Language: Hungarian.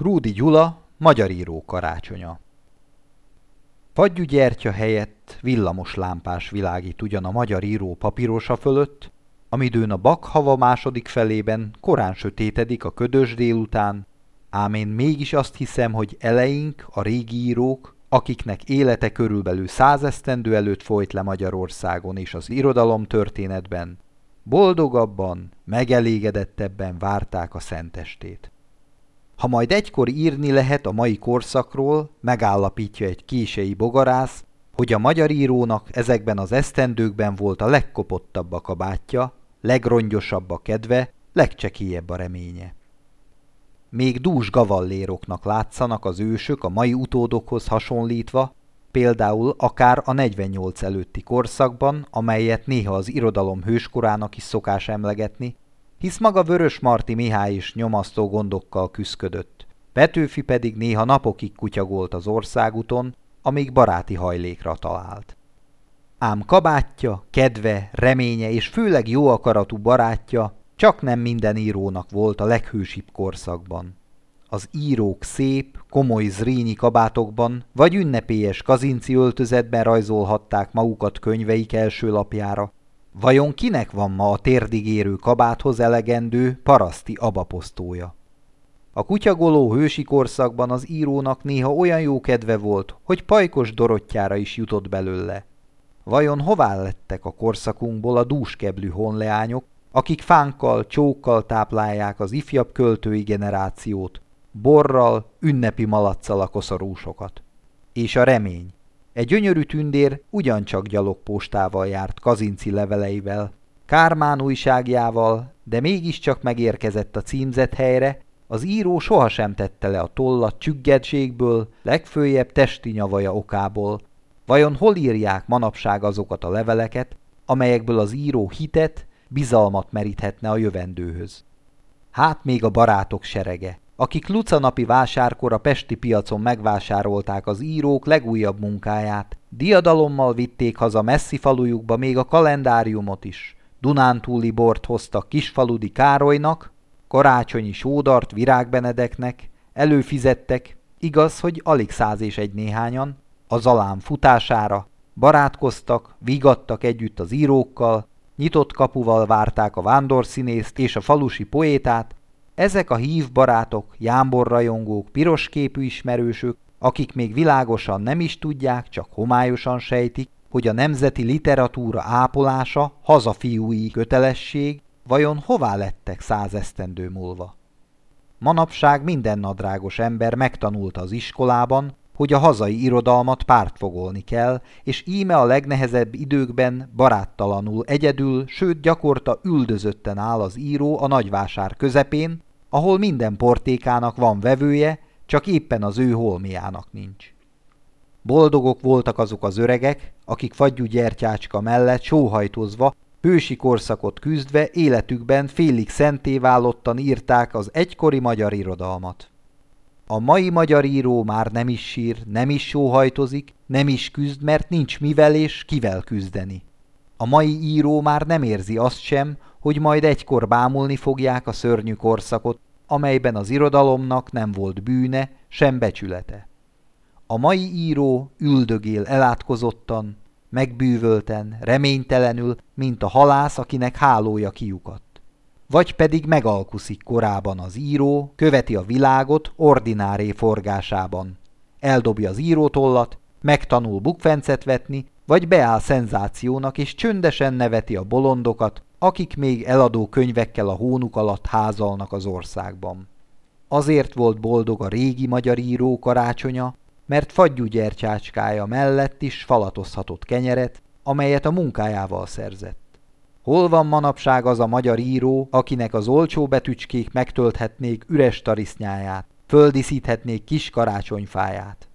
Krúdi Gyula, magyar író karácsonya. Fagyú gyertya helyett villamos lámpás világít ugyan a magyar író papírosa fölött, amidőn a bakhava második felében korán sötétedik a ködös délután, ám én mégis azt hiszem, hogy eleink, a régi írók, akiknek élete körülbelül százesztendő előtt folyt le Magyarországon és az irodalom történetben, boldogabban, megelégedettebben várták a szentestét. Ha majd egykor írni lehet a mai korszakról, megállapítja egy kései bogarász, hogy a magyar írónak ezekben az esztendőkben volt a legkopottabb a kabátja, legrongyosabb a kedve, legcsekélyebb a reménye. Még dús gavalléroknak látszanak az ősök a mai utódokhoz hasonlítva, például akár a 48 előtti korszakban, amelyet néha az irodalom hőskorának is szokás emlegetni, hisz maga Vörös Marti Mihály is nyomasztó gondokkal küszködött. Petőfi pedig néha napokig kutyagolt az országúton, amíg baráti hajlékra talált. Ám kabátja, kedve, reménye és főleg jó akaratú barátja csak nem minden írónak volt a leghősibb korszakban. Az írók szép, komoly zrínyi kabátokban vagy ünnepélyes kazinci öltözetben rajzolhatták magukat könyveik első lapjára, Vajon kinek van ma a térdigérő kabáthoz elegendő paraszti abaposztója? A kutyagoló hősi korszakban az írónak néha olyan jó kedve volt, hogy pajkos dorottyára is jutott belőle. Vajon hová lettek a korszakunkból a dúskeblű honleányok, akik fánkkal, csókkal táplálják az ifjabb költői generációt, borral, ünnepi malacsal a koszorúsokat? És a remény, egy gyönyörű tündér ugyancsak gyalogpostával járt kazinci leveleivel, Kármán újságjával, de mégiscsak megérkezett a címzett helyre, az író sohasem tette le a tollat csüggedségből, legfőjebb testi nyavaja okából. Vajon hol írják manapság azokat a leveleket, amelyekből az író hitet, bizalmat meríthetne a jövendőhöz? Hát még a barátok serege, akik lucanapi vásárkor a pesti piacon megvásárolták az írók legújabb munkáját. Diadalommal vitték haza messzi falujukba még a kalendáriumot is. Dunántúli bort hoztak kisfaludi Károlynak, karácsonyi sódart virágbenedeknek, előfizettek, igaz, hogy alig száz és egy néhányan, a zalám futására, barátkoztak, vigadtak együtt az írókkal, nyitott kapuval várták a vándorszínészt és a falusi poétát, ezek a hív barátok, jámborrajongók, pirosképű ismerősök, akik még világosan nem is tudják, csak homályosan sejtik, hogy a nemzeti literatúra ápolása hazafiúi kötelesség, vajon hová lettek százesztendő múlva? Manapság minden nadrágos ember megtanulta az iskolában, hogy a hazai irodalmat pártfogolni kell, és íme a legnehezebb időkben baráttalanul egyedül, sőt gyakorta üldözötten áll az író a nagyvásár közepén, ahol minden portékának van vevője, csak éppen az ő holmiának nincs. Boldogok voltak azok az öregek, akik fagyú gyertyácska mellett sóhajtozva, hősi korszakot küzdve életükben félig szentévállottan írták az egykori magyar irodalmat. A mai magyar író már nem is sír, nem is sóhajtozik, nem is küzd, mert nincs mivel és kivel küzdeni. A mai író már nem érzi azt sem, hogy majd egykor bámulni fogják a szörnyű korszakot, amelyben az irodalomnak nem volt bűne, sem becsülete. A mai író üldögél elátkozottan, megbűvölten, reménytelenül, mint a halász, akinek hálója kiukat. Vagy pedig megalkuszik korában az író, követi a világot ordináré forgásában. Eldobja az írótollat, megtanul bukfencet vetni, vagy beáll szenzációnak és csöndesen neveti a bolondokat, akik még eladó könyvekkel a hónuk alatt házalnak az országban. Azért volt boldog a régi magyar író karácsonya, mert fagyú gyertyácskája mellett is falatozhatott kenyeret, amelyet a munkájával szerzett. Hol van manapság az a magyar író, akinek az olcsó betücskék megtölthetnék üres tarisznyáját, földíszíthetnék kis karácsonyfáját?